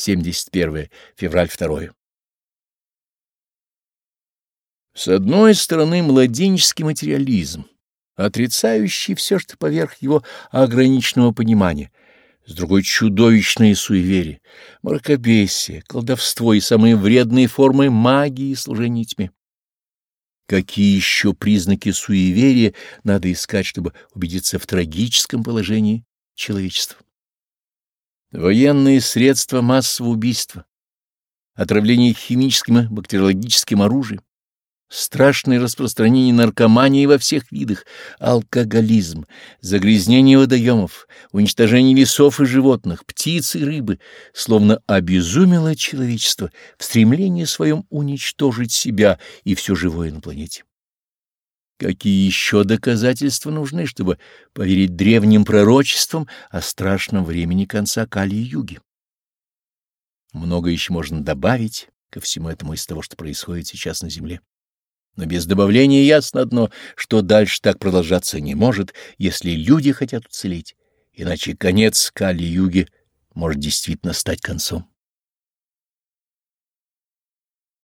71 февраль 2. С одной стороны, младенческий материализм, отрицающий все, что поверх его ограниченного понимания, с другой — чудовищные суеверия, мракобесие, колдовство и самые вредные формы магии и служения тьме. Какие еще признаки суеверия надо искать, чтобы убедиться в трагическом положении человечества? Военные средства массового убийства, отравление химическим и бактериологическим оружием, страшное распространение наркомании во всех видах, алкоголизм, загрязнение водоемов, уничтожение лесов и животных, птиц и рыбы, словно обезумело человечество в стремлении своем уничтожить себя и все живое на планете. Какие еще доказательства нужны, чтобы поверить древним пророчествам о страшном времени конца Кали-юги? Много еще можно добавить ко всему этому из того, что происходит сейчас на Земле. Но без добавления ясно одно, что дальше так продолжаться не может, если люди хотят уцелеть, иначе конец Кали-юги может действительно стать концом.